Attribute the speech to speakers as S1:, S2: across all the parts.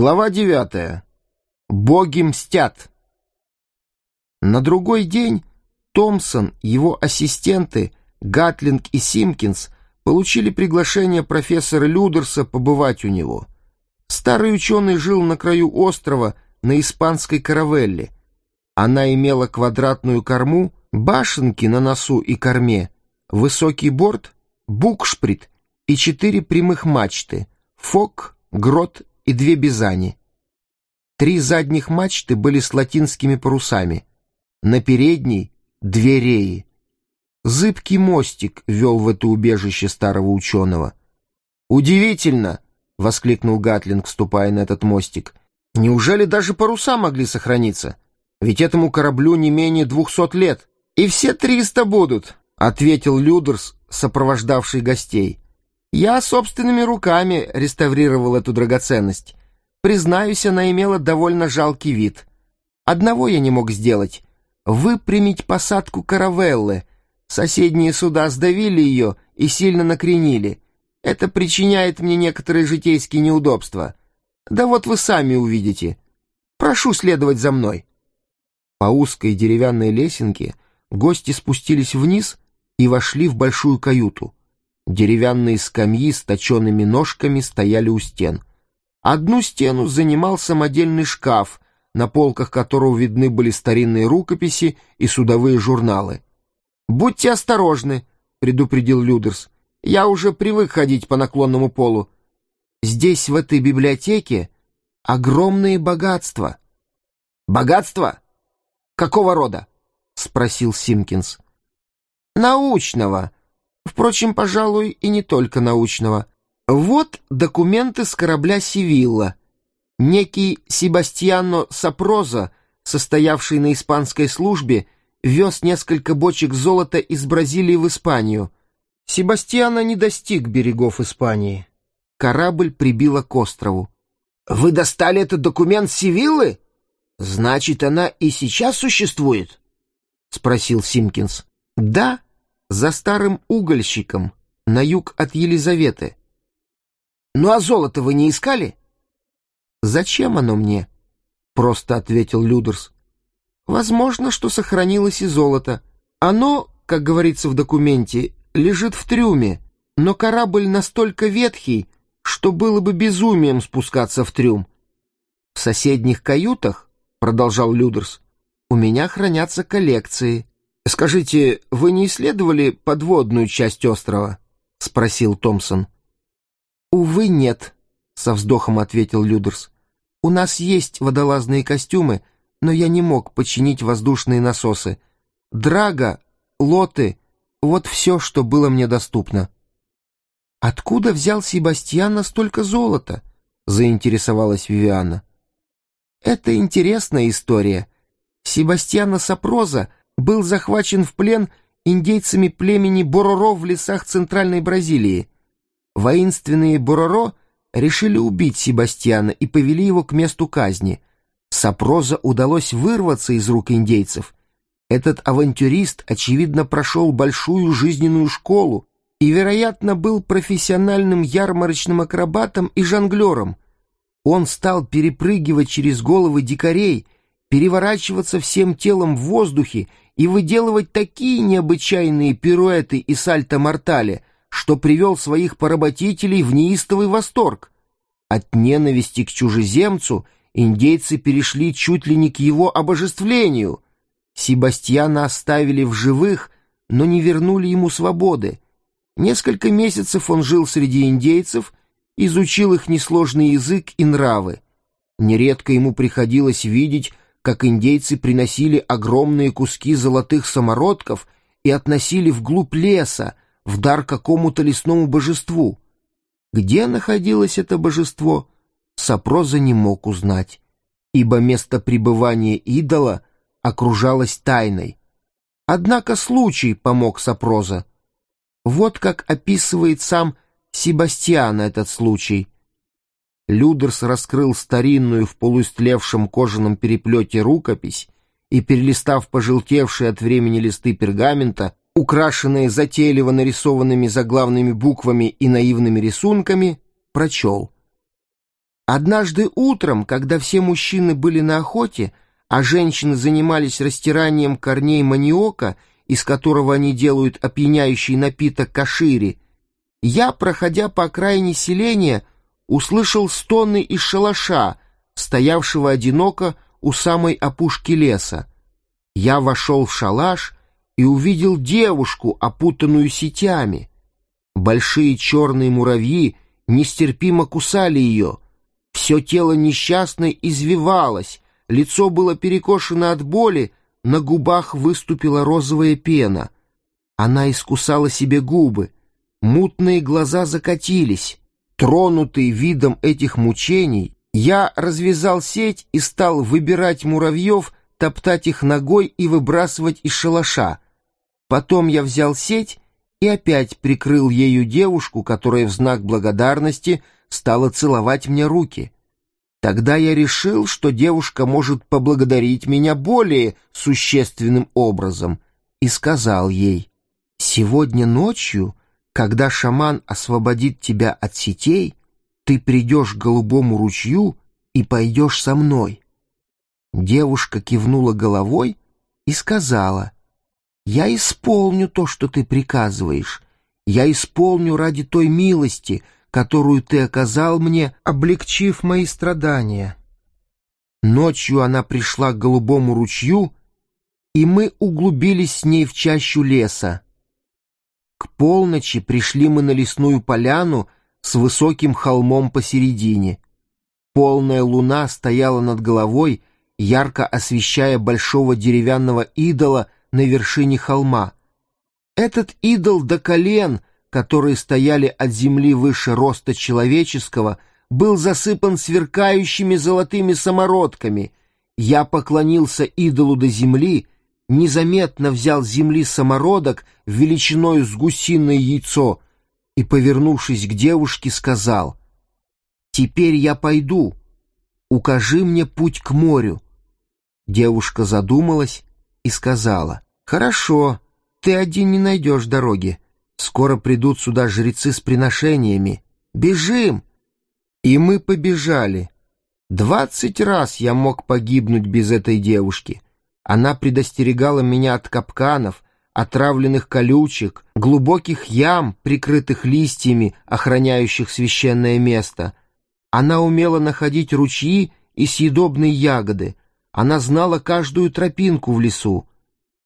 S1: Глава девятая. Боги мстят. На другой день Томпсон, его ассистенты, Гатлинг и Симкинс получили приглашение профессора Людерса побывать у него. Старый ученый жил на краю острова на испанской каравелле. Она имела квадратную корму, башенки на носу и корме, высокий борт, букшприт и четыре прямых мачты — фок, грот и две бизани. Три задних мачты были с латинскими парусами. На передней — две реи. Зыбкий мостик вел в это убежище старого ученого. «Удивительно!» — воскликнул Гатлинг, вступая на этот мостик. «Неужели даже паруса могли сохраниться? Ведь этому кораблю не менее двухсот лет. И все триста будут!» — ответил Людерс, сопровождавший гостей. Я собственными руками реставрировал эту драгоценность. Признаюсь, она имела довольно жалкий вид. Одного я не мог сделать — выпрямить посадку каравеллы. Соседние суда сдавили ее и сильно накренили. Это причиняет мне некоторые житейские неудобства. Да вот вы сами увидите. Прошу следовать за мной. По узкой деревянной лесенке гости спустились вниз и вошли в большую каюту. Деревянные скамьи с точенными ножками стояли у стен. Одну стену занимал самодельный шкаф, на полках которого видны были старинные рукописи и судовые журналы. «Будьте осторожны», — предупредил Людерс. «Я уже привык ходить по наклонному полу. Здесь, в этой библиотеке, огромные богатства». «Богатства? Какого рода?» — спросил Симкинс. «Научного», Впрочем, пожалуй, и не только научного. Вот документы с корабля «Севилла». Некий Себастьяно Сапроза, состоявший на испанской службе, вез несколько бочек золота из Бразилии в Испанию. Себастьяно не достиг берегов Испании. Корабль прибило к острову. «Вы достали этот документ Севиллы? Значит, она и сейчас существует?» — спросил Симкинс. «Да», за старым угольщиком, на юг от Елизаветы. «Ну а золото вы не искали?» «Зачем оно мне?» — просто ответил Людерс. «Возможно, что сохранилось и золото. Оно, как говорится в документе, лежит в трюме, но корабль настолько ветхий, что было бы безумием спускаться в трюм. В соседних каютах, — продолжал Людерс, — у меня хранятся коллекции. «Скажите, вы не исследовали подводную часть острова?» — спросил Томпсон. «Увы, нет», — со вздохом ответил Людерс. «У нас есть водолазные костюмы, но я не мог починить воздушные насосы. Драга, лоты — вот все, что было мне доступно». «Откуда взял Себастьян столько золота?» — заинтересовалась Вивиана. «Это интересная история. Себастьяна Сапроза — был захвачен в плен индейцами племени Бороро в лесах Центральной Бразилии. Воинственные Бороро решили убить Себастьяна и повели его к месту казни. Сапроза удалось вырваться из рук индейцев. Этот авантюрист, очевидно, прошел большую жизненную школу и, вероятно, был профессиональным ярмарочным акробатом и жонглером. Он стал перепрыгивать через головы дикарей, переворачиваться всем телом в воздухе и выделывать такие необычайные пируэты и сальто-мортали, что привел своих поработителей в неистовый восторг. От ненависти к чужеземцу индейцы перешли чуть ли не к его обожествлению. Себастьяна оставили в живых, но не вернули ему свободы. Несколько месяцев он жил среди индейцев, изучил их несложный язык и нравы. Нередко ему приходилось видеть, как индейцы приносили огромные куски золотых самородков и относили вглубь леса, в дар какому-то лесному божеству. Где находилось это божество, Сапроза не мог узнать, ибо место пребывания идола окружалось тайной. Однако случай помог Сапроза. Вот как описывает сам Себастьян этот случай — Людерс раскрыл старинную в полуистлевшем кожаном переплете рукопись и, перелистав пожелтевшие от времени листы пергамента, украшенные затейливо нарисованными заглавными буквами и наивными рисунками, прочел. Однажды утром, когда все мужчины были на охоте, а женщины занимались растиранием корней маниока, из которого они делают опьяняющий напиток кашири, я, проходя по окраине селения, услышал стоны из шалаша, стоявшего одиноко у самой опушки леса. Я вошел в шалаш и увидел девушку, опутанную сетями. Большие черные муравьи нестерпимо кусали ее. Все тело несчастной извивалось, лицо было перекошено от боли, на губах выступила розовая пена. Она искусала себе губы. Мутные глаза закатились. Тронутый видом этих мучений, я развязал сеть и стал выбирать муравьев, топтать их ногой и выбрасывать из шалаша. Потом я взял сеть и опять прикрыл ею девушку, которая в знак благодарности стала целовать мне руки. Тогда я решил, что девушка может поблагодарить меня более существенным образом, и сказал ей, «Сегодня ночью когда шаман освободит тебя от сетей, ты придешь к голубому ручью и пойдешь со мной. Девушка кивнула головой и сказала, «Я исполню то, что ты приказываешь. Я исполню ради той милости, которую ты оказал мне, облегчив мои страдания». Ночью она пришла к голубому ручью, и мы углубились с ней в чащу леса. К полночи пришли мы на лесную поляну с высоким холмом посередине. Полная луна стояла над головой, ярко освещая большого деревянного идола на вершине холма. Этот идол до колен, которые стояли от земли выше роста человеческого, был засыпан сверкающими золотыми самородками. Я поклонился идолу до земли — незаметно взял с земли самородок величиной с гусиное яйцо и, повернувшись к девушке, сказал, «Теперь я пойду, укажи мне путь к морю». Девушка задумалась и сказала, «Хорошо, ты один не найдешь дороги. Скоро придут сюда жрецы с приношениями. Бежим!» И мы побежали. Двадцать раз я мог погибнуть без этой девушки — она предостерегала меня от капканов, отравленных колючек, глубоких ям, прикрытых листьями, охраняющих священное место. Она умела находить ручьи и съедобные ягоды. Она знала каждую тропинку в лесу.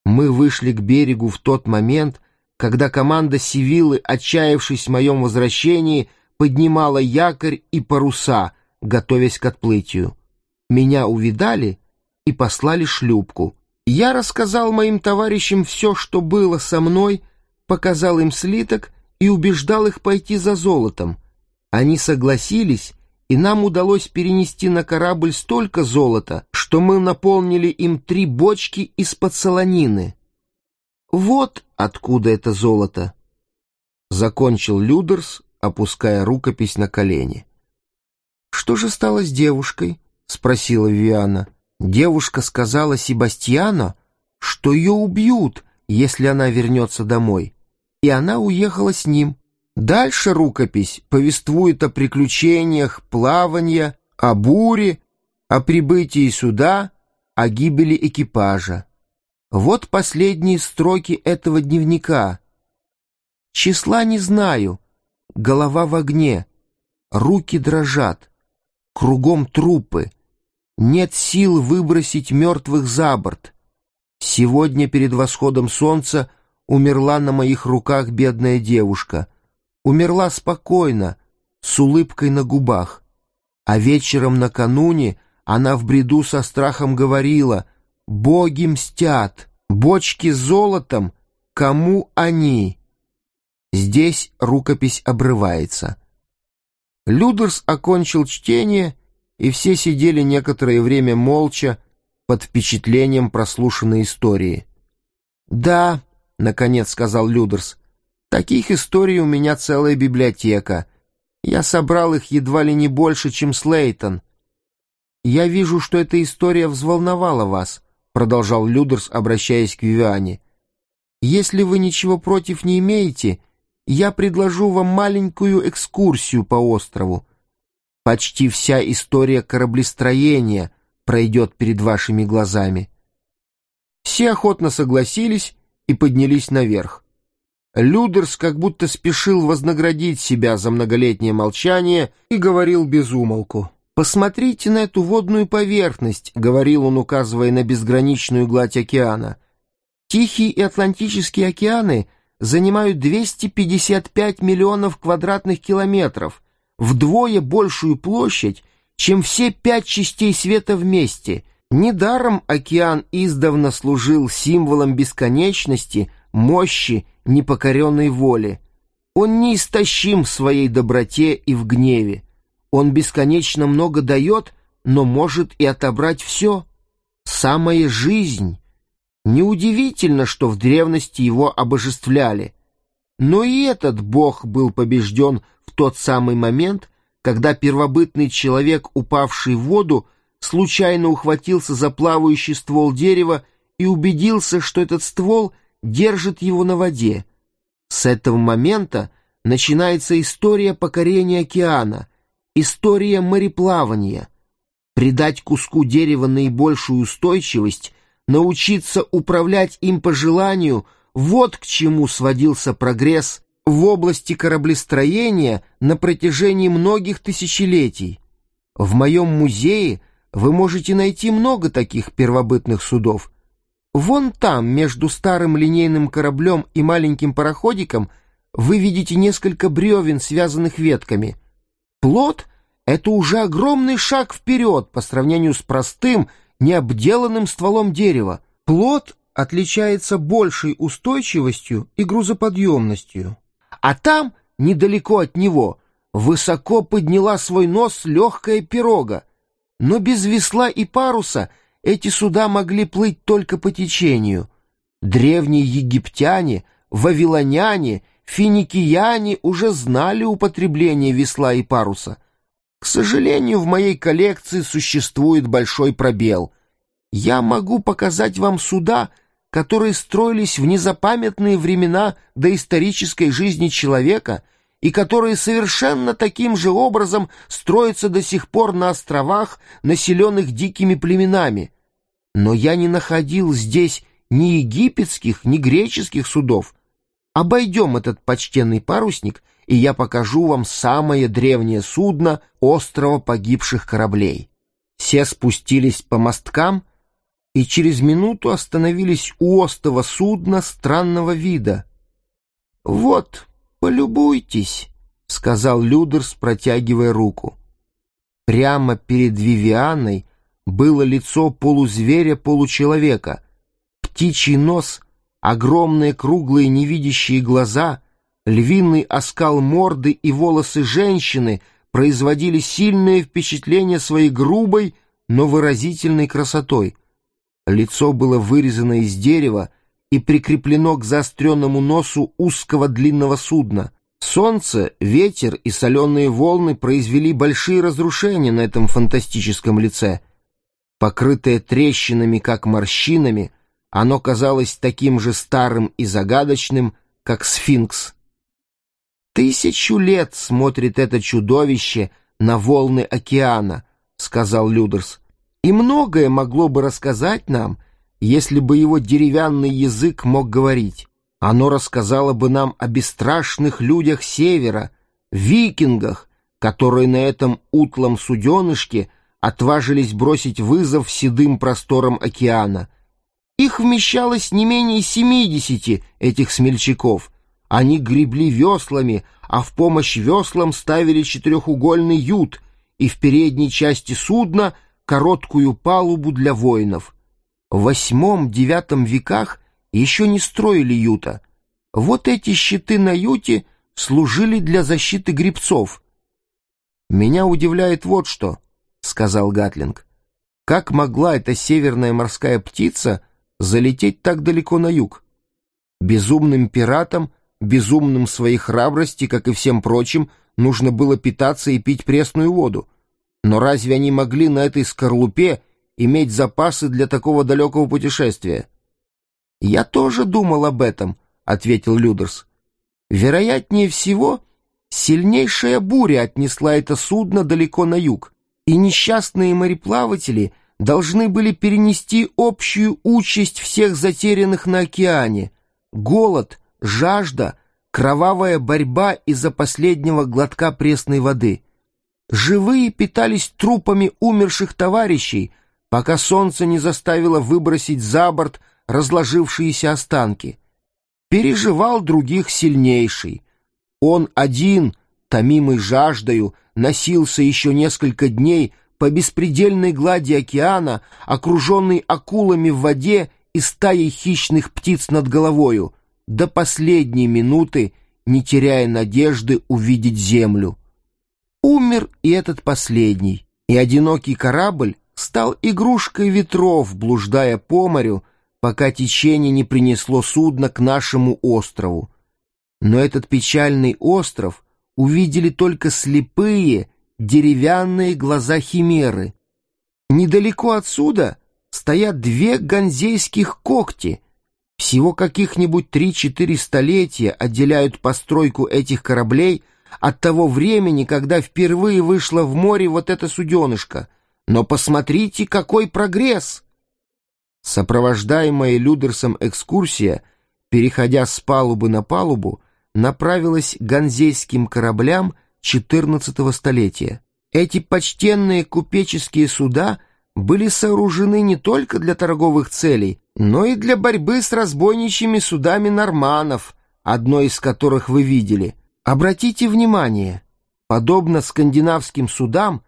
S1: Мы вышли к берегу в тот момент, когда команда Сивилы, отчаявшись в моем возвращении, поднимала якорь и паруса, готовясь к отплытию. Меня увидали — и послали шлюпку. Я рассказал моим товарищам все, что было со мной, показал им слиток и убеждал их пойти за золотом. Они согласились, и нам удалось перенести на корабль столько золота, что мы наполнили им три бочки из-под солонины. Вот откуда это золото. Закончил Людерс, опуская рукопись на колени. «Что же стало с девушкой?» — спросила Виана. Девушка сказала Себастьяну, что ее убьют, если она вернется домой, и она уехала с ним. Дальше рукопись повествует о приключениях плавания, о буре, о прибытии сюда, о гибели экипажа. Вот последние строки этого дневника. Числа не знаю, голова в огне, руки дрожат, кругом трупы — нет сил выбросить мертвых за борт. Сегодня перед восходом солнца умерла на моих руках бедная девушка. Умерла спокойно, с улыбкой на губах. А вечером накануне она в бреду со страхом говорила «Боги мстят! Бочки с золотом! Кому они?» Здесь рукопись обрывается. Людерс окончил чтение и все сидели некоторое время молча под впечатлением прослушанной истории. «Да», — наконец сказал Людерс, — «таких историй у меня целая библиотека. Я собрал их едва ли не больше, чем Слейтон». «Я вижу, что эта история взволновала вас», — продолжал Людерс, обращаясь к Вивиане. «Если вы ничего против не имеете, я предложу вам маленькую экскурсию по острову. Почти вся история кораблестроения пройдет перед вашими глазами. Все охотно согласились и поднялись наверх. Людерс как будто спешил вознаградить себя за многолетнее молчание и говорил без умолку. «Посмотрите на эту водную поверхность», — говорил он, указывая на безграничную гладь океана. «Тихий и Атлантический океаны занимают 255 миллионов квадратных километров, вдвое большую площадь, чем все пять частей света вместе. Недаром океан издавна служил символом бесконечности, мощи, непокоренной воли. Он неистощим в своей доброте и в гневе. Он бесконечно много дает, но может и отобрать все. Самая жизнь. Неудивительно, что в древности его обожествляли. Но и этот бог был побежден тот самый момент, когда первобытный человек, упавший в воду, случайно ухватился за плавающий ствол дерева и убедился, что этот ствол держит его на воде. С этого момента начинается история покорения океана — История мореплавания. Придать куску дерева наибольшую устойчивость, научиться управлять им по желанию — вот к чему сводился прогресс в области кораблестроения на протяжении многих тысячелетий. В моем музее вы можете найти много таких первобытных судов. Вон там, между старым линейным кораблем и маленьким пароходиком, вы видите несколько бревен, связанных ветками — Плод — это уже огромный шаг вперед по сравнению с простым, необделанным стволом дерева. Плод отличается большей устойчивостью и грузоподъемностью. А там, недалеко от него, высоко подняла свой нос легкая пирога. Но без весла и паруса эти суда могли плыть только по течению. Древние египтяне, вавилоняне финикияне уже знали употребление весла и паруса. К сожалению, в моей коллекции существует большой пробел. Я могу показать вам суда, которые строились в незапамятные времена доисторической жизни человека и которые совершенно таким же образом строятся до сих пор на островах, населенных дикими племенами. Но я не находил здесь ни египетских, ни греческих судов, Обойдем этот почтенный парусник, и я покажу вам самое древнее судно острова погибших кораблей. Все спустились по мосткам и через минуту остановились у остова судна странного вида. «Вот, полюбуйтесь», — сказал Людерс, протягивая руку. Прямо перед Вивианой было лицо полузверя-получеловека, птичий нос — Огромные круглые невидящие глаза, львиный оскал морды и волосы женщины производили сильное впечатление своей грубой, но выразительной красотой. Лицо было вырезано из дерева и прикреплено к заостренному носу узкого длинного судна. Солнце, ветер и соленые волны произвели большие разрушения на этом фантастическом лице. Покрытое трещинами, как морщинами, оно казалось таким же старым и загадочным, как сфинкс. «Тысячу лет смотрит это чудовище на волны океана», — сказал Людерс. «И многое могло бы рассказать нам, если бы его деревянный язык мог говорить. Оно рассказало бы нам о бесстрашных людях Севера, викингах, которые на этом утлом суденышке отважились бросить вызов седым просторам океана — их вмещалось не менее семидесяти, этих смельчаков. Они гребли веслами, а в помощь веслам ставили четырехугольный ют и в передней части судна короткую палубу для воинов. В восьмом-девятом веках еще не строили юта. Вот эти щиты на юте служили для защиты гребцов. «Меня удивляет вот что», — сказал Гатлинг. «Как могла эта северная морская птица — залететь так далеко на юг. Безумным пиратам, безумным своей храбрости, как и всем прочим, нужно было питаться и пить пресную воду. Но разве они могли на этой скорлупе иметь запасы для такого далекого путешествия? «Я тоже думал об этом», — ответил Людерс. «Вероятнее всего, Сильнейшая буря отнесла это судно далеко на юг, и несчастные мореплаватели должны были перенести общую участь всех затерянных на океане — голод, жажда, кровавая борьба из-за последнего глотка пресной воды. Живые питались трупами умерших товарищей, пока солнце не заставило выбросить за борт разложившиеся останки. Переживал других сильнейший — он один, томимый жаждою, носился еще несколько дней по беспредельной глади океана, окруженный акулами в воде и стаей хищных птиц над головою, до последней минуты, не теряя надежды увидеть землю. Умер и этот последний, и одинокий корабль стал игрушкой ветров, блуждая по морю, пока течение не принесло судно к нашему острову. Но этот печальный остров увидели только слепые, деревянные глаза химеры. Недалеко отсюда стоят две ганзейских когти. Всего каких-нибудь три-четыре столетия отделяют постройку этих кораблей от того времени, когда впервые вышло в море вот это суденышко. Но посмотрите, какой прогресс! Сопровождаемая Людерсом экскурсия, переходя с палубы на палубу, направилась к ганзейским кораблям XIV столетия. Эти почтенные купеческие суда были сооружены не только для торговых целей, но и для борьбы с разбойничьими судами норманов, одно из которых вы видели. Обратите внимание, подобно скандинавским судам,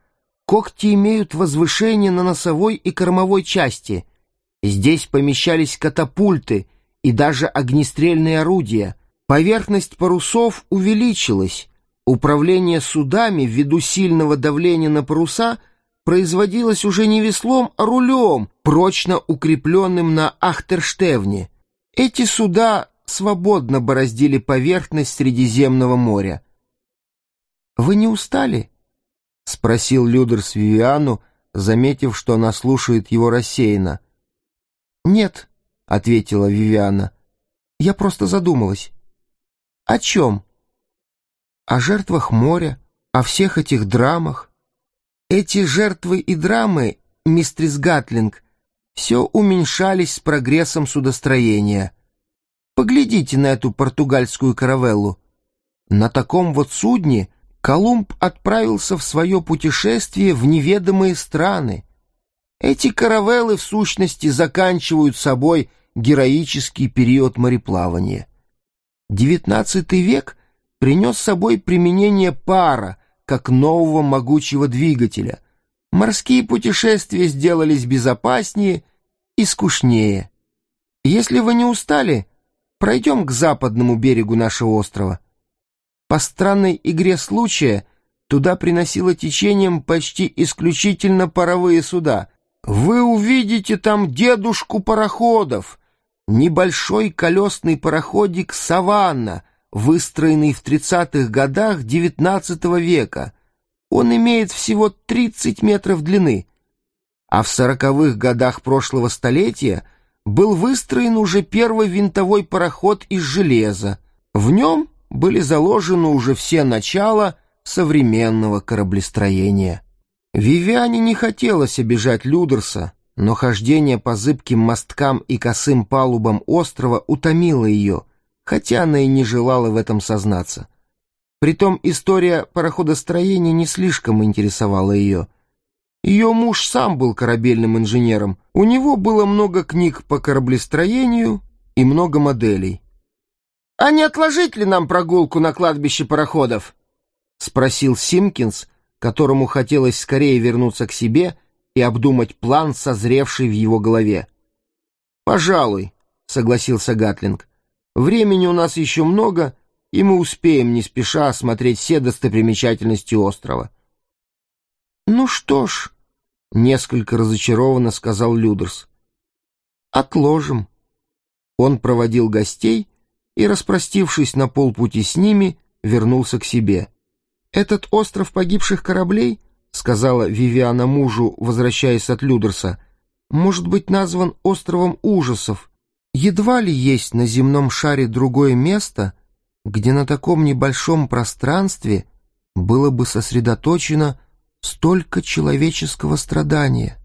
S1: когти имеют возвышение на носовой и кормовой части. Здесь помещались катапульты и даже огнестрельные орудия — Поверхность парусов увеличилась. Управление судами ввиду сильного давления на паруса производилось уже не веслом, а рулем, прочно укрепленным на Ахтерштевне. Эти суда свободно бороздили поверхность Средиземного моря. «Вы не устали?» — спросил Людерс Вивиану, заметив, что она слушает его рассеянно. «Нет», — ответила Вивиана, — «я просто задумалась». О чем? О жертвах моря, о всех этих драмах. Эти жертвы и драмы, мистрис Гатлинг, все уменьшались с прогрессом судостроения. Поглядите на эту португальскую каравеллу. На таком вот судне Колумб отправился в свое путешествие в неведомые страны. Эти каравеллы в сущности заканчивают собой героический период мореплавания. XIX век принес с собой применение пара как нового могучего двигателя. Морские путешествия сделались безопаснее и скучнее. Если вы не устали, пройдем к западному берегу нашего острова. По странной игре случая туда приносило течением почти исключительно паровые суда. Вы увидите там дедушку пароходов — небольшой колесный пароходик «Саванна», выстроенный в 30-х годах XIX века. Он имеет всего 30 метров длины, а в 40-х годах прошлого столетия был выстроен уже первый винтовой пароход из железа. В нем были заложены уже все начала современного кораблестроения. Вивиане не хотелось обижать Людерса, но хождение по зыбким мосткам и косым палубам острова утомило ее, хотя она и не желала в этом сознаться. Притом история пароходостроения не слишком интересовала ее. Ее муж сам был корабельным инженером, у него было много книг по кораблестроению и много моделей. «А не отложить ли нам прогулку на кладбище пароходов?» — спросил Симкинс, которому хотелось скорее вернуться к себе — и обдумать план, созревший в его голове. «Пожалуй», — согласился Гатлинг. «Времени у нас еще много, и мы успеем не спеша осмотреть все достопримечательности острова». «Ну что ж», — несколько разочарованно сказал Людерс, — «отложим». Он проводил гостей и, распростившись на полпути с ними, вернулся к себе. Этот остров погибших кораблей сказала Вивиана мужу, возвращаясь от Людерса, может быть назван островом ужасов. Едва ли есть на земном шаре другое место, где на таком небольшом пространстве было бы сосредоточено столько человеческого страдания.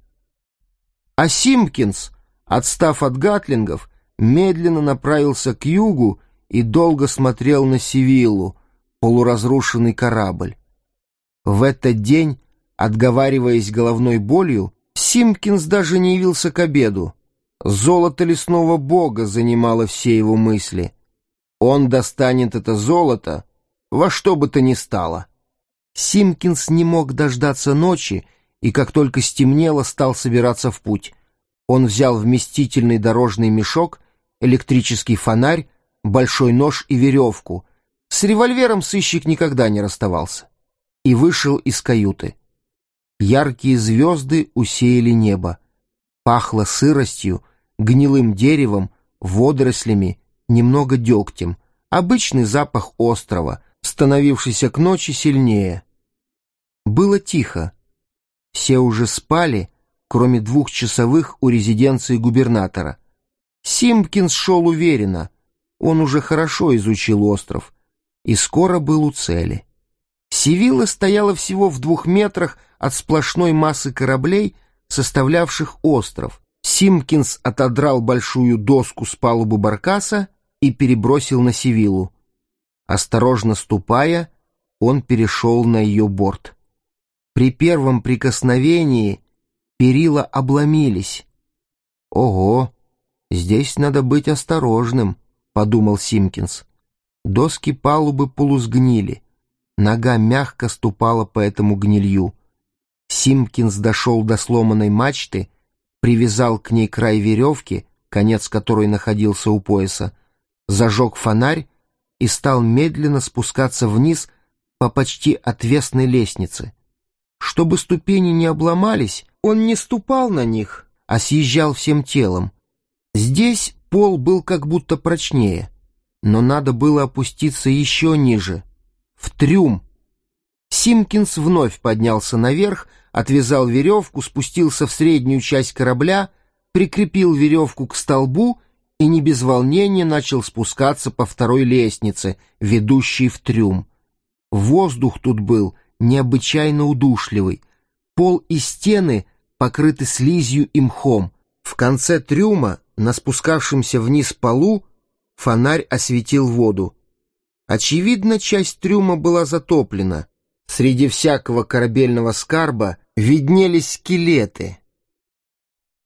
S1: А Симкинс, отстав от гатлингов, медленно направился к югу и долго смотрел на Севиллу, полуразрушенный корабль. В этот день, отговариваясь головной болью, Симкинс даже не явился к обеду. Золото лесного бога занимало все его мысли. Он достанет это золото во что бы то ни стало. Симкинс не мог дождаться ночи и, как только стемнело, стал собираться в путь. Он взял вместительный дорожный мешок, электрический фонарь, большой нож и веревку. С револьвером сыщик никогда не расставался. И вышел из каюты. Яркие звезды усеяли небо. Пахло сыростью, гнилым деревом, водорослями, немного дегтем. Обычный запах острова, становившийся к ночи сильнее. Было тихо. Все уже спали, кроме двух часовых у резиденции губернатора. Симпкинс шел уверенно. Он уже хорошо изучил остров и скоро был у цели. Севилла стояла всего в двух метрах от сплошной массы кораблей, составлявших остров. Симкинс отодрал большую доску с палубы баркаса и перебросил на Севиллу. Осторожно ступая, он перешел на ее борт. При первом прикосновении перила обломились. «Ого, здесь надо быть осторожным», — подумал Симкинс. Доски палубы полусгнили. Нога мягко ступала по этому гнилью. Симкинс дошел до сломанной мачты, привязал к ней край веревки, конец которой находился у пояса, зажег фонарь и стал медленно спускаться вниз по почти отвесной лестнице. Чтобы ступени не обломались, он не ступал на них, а съезжал всем телом. Здесь пол был как будто прочнее, но надо было опуститься еще ниже — в трюм. Симкинс вновь поднялся наверх, отвязал веревку, спустился в среднюю часть корабля, прикрепил веревку к столбу и не без волнения начал спускаться по второй лестнице, ведущей в трюм. Воздух тут был необычайно удушливый. Пол и стены покрыты слизью и мхом. В конце трюма, на спускавшемся вниз полу, фонарь осветил воду. Очевидно, часть трюма была затоплена. Среди всякого корабельного скарба виднелись скелеты.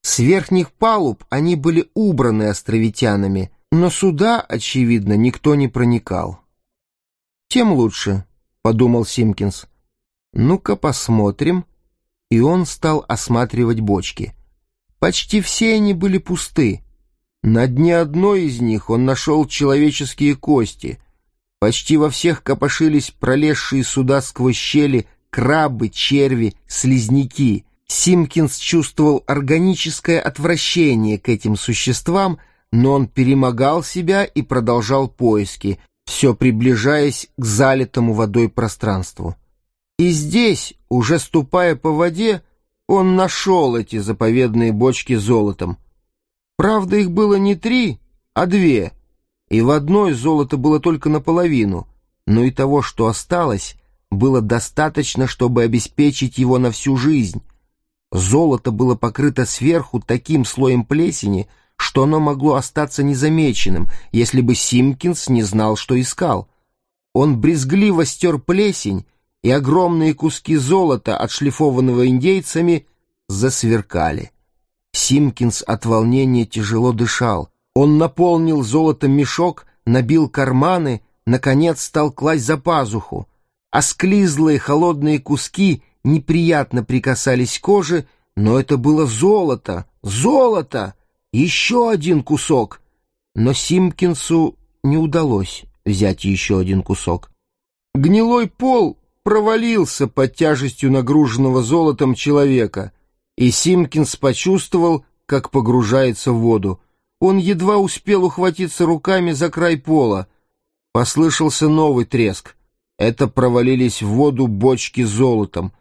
S1: С верхних палуб они были убраны островитянами, но сюда, очевидно, никто не проникал. «Тем лучше», — подумал Симкинс. «Ну-ка посмотрим». И он стал осматривать бочки. Почти все они были пусты. На дне одной из них он нашел человеческие кости, Почти во всех копошились пролезшие сюда сквозь щели крабы, черви, слизняки. Симкинс чувствовал органическое отвращение к этим существам, но он перемогал себя и продолжал поиски, все приближаясь к залитому водой пространству. И здесь, уже ступая по воде, он нашел эти заповедные бочки золотом. Правда, их было не три, а две — и в одной золото было только наполовину, но и того, что осталось, было достаточно, чтобы обеспечить его на всю жизнь. Золото было покрыто сверху таким слоем плесени, что оно могло остаться незамеченным, если бы Симкинс не знал, что искал. Он брезгливо стер плесень, и огромные куски золота, отшлифованного индейцами, засверкали. Симкинс от волнения тяжело дышал. Он наполнил золотом мешок, набил карманы, наконец стал класть за пазуху. а склизлые холодные куски неприятно прикасались к коже, но это было золото, золото! Еще один кусок! Но Симкинсу не удалось взять еще один кусок. Гнилой пол провалился под тяжестью нагруженного золотом человека, и Симкинс почувствовал, как погружается в воду. Он едва успел ухватиться руками за край пола. Послышался новый треск. Это провалились в воду бочки с золотом.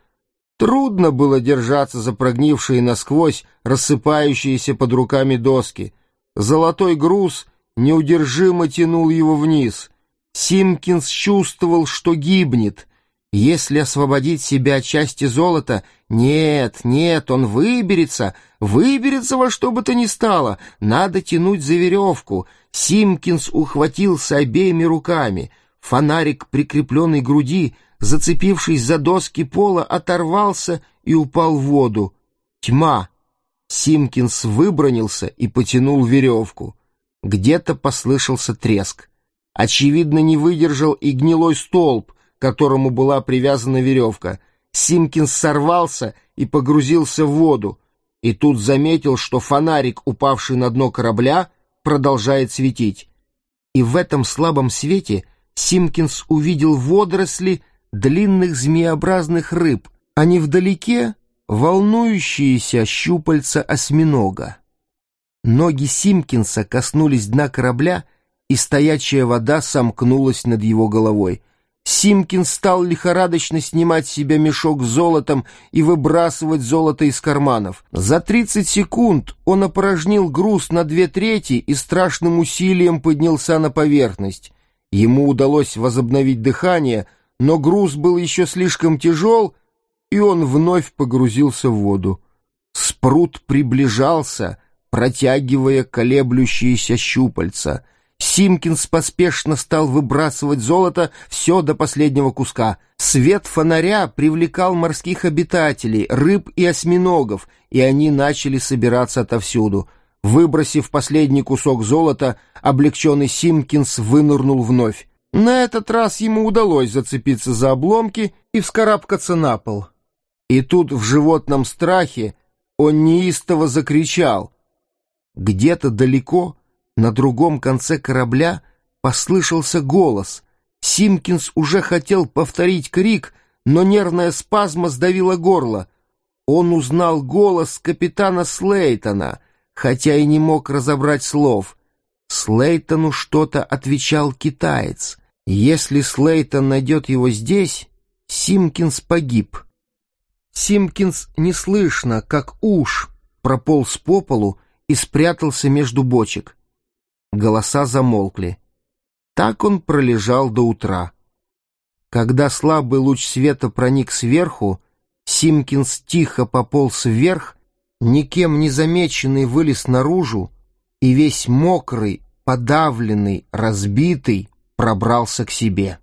S1: Трудно было держаться за прогнившие насквозь, рассыпающиеся под руками доски. Золотой груз неудержимо тянул его вниз. Симкинс чувствовал, что гибнет. Если освободить себя от части золота, нет, нет, он выберется, выберется во что бы то ни стало. Надо тянуть за веревку. Симкинс ухватился обеими руками. Фонарик, прикрепленный к груди, зацепившись за доски пола, оторвался и упал в воду. Тьма. Симкинс выбронился и потянул веревку. Где-то послышался треск. Очевидно, не выдержал и гнилой столб, к которому была привязана веревка. Симкинс сорвался и погрузился в воду. И тут заметил, что фонарик, упавший на дно корабля, продолжает светить. И в этом слабом свете Симкинс увидел водоросли длинных змеобразных рыб, а невдалеке волнующиеся щупальца осьминога. Ноги Симкинса коснулись дна корабля, и стоячая вода сомкнулась над его головой. Симкин стал лихорадочно снимать с себя мешок с золотом и выбрасывать золото из карманов. За тридцать секунд он опорожнил груз на две трети и страшным усилием поднялся на поверхность. Ему удалось возобновить дыхание, но груз был еще слишком тяжел, и он вновь погрузился в воду. Спрут приближался, протягивая колеблющиеся щупальца. Симкинс поспешно стал выбрасывать золото все до последнего куска. Свет фонаря привлекал морских обитателей, рыб и осьминогов, и они начали собираться отовсюду. Выбросив последний кусок золота, облегченный Симкинс вынырнул вновь. На этот раз ему удалось зацепиться за обломки и вскарабкаться на пол. И тут в животном страхе он неистово закричал. Где-то далеко, на другом конце корабля, послышался голос. Симкинс уже хотел повторить крик, но нервная спазма сдавила горло. Он узнал голос капитана Слейтона, хотя и не мог разобрать слов. Слейтону что-то отвечал китаец. Если Слейтон найдет его здесь, Симкинс погиб. Симкинс неслышно, как уж, прополз по полу и спрятался между бочек. Голоса замолкли. Так он пролежал до утра. Когда слабый луч света проник сверху, Симкинс тихо пополз вверх, никем не замеченный вылез наружу и весь мокрый, подавленный, разбитый пробрался к себе.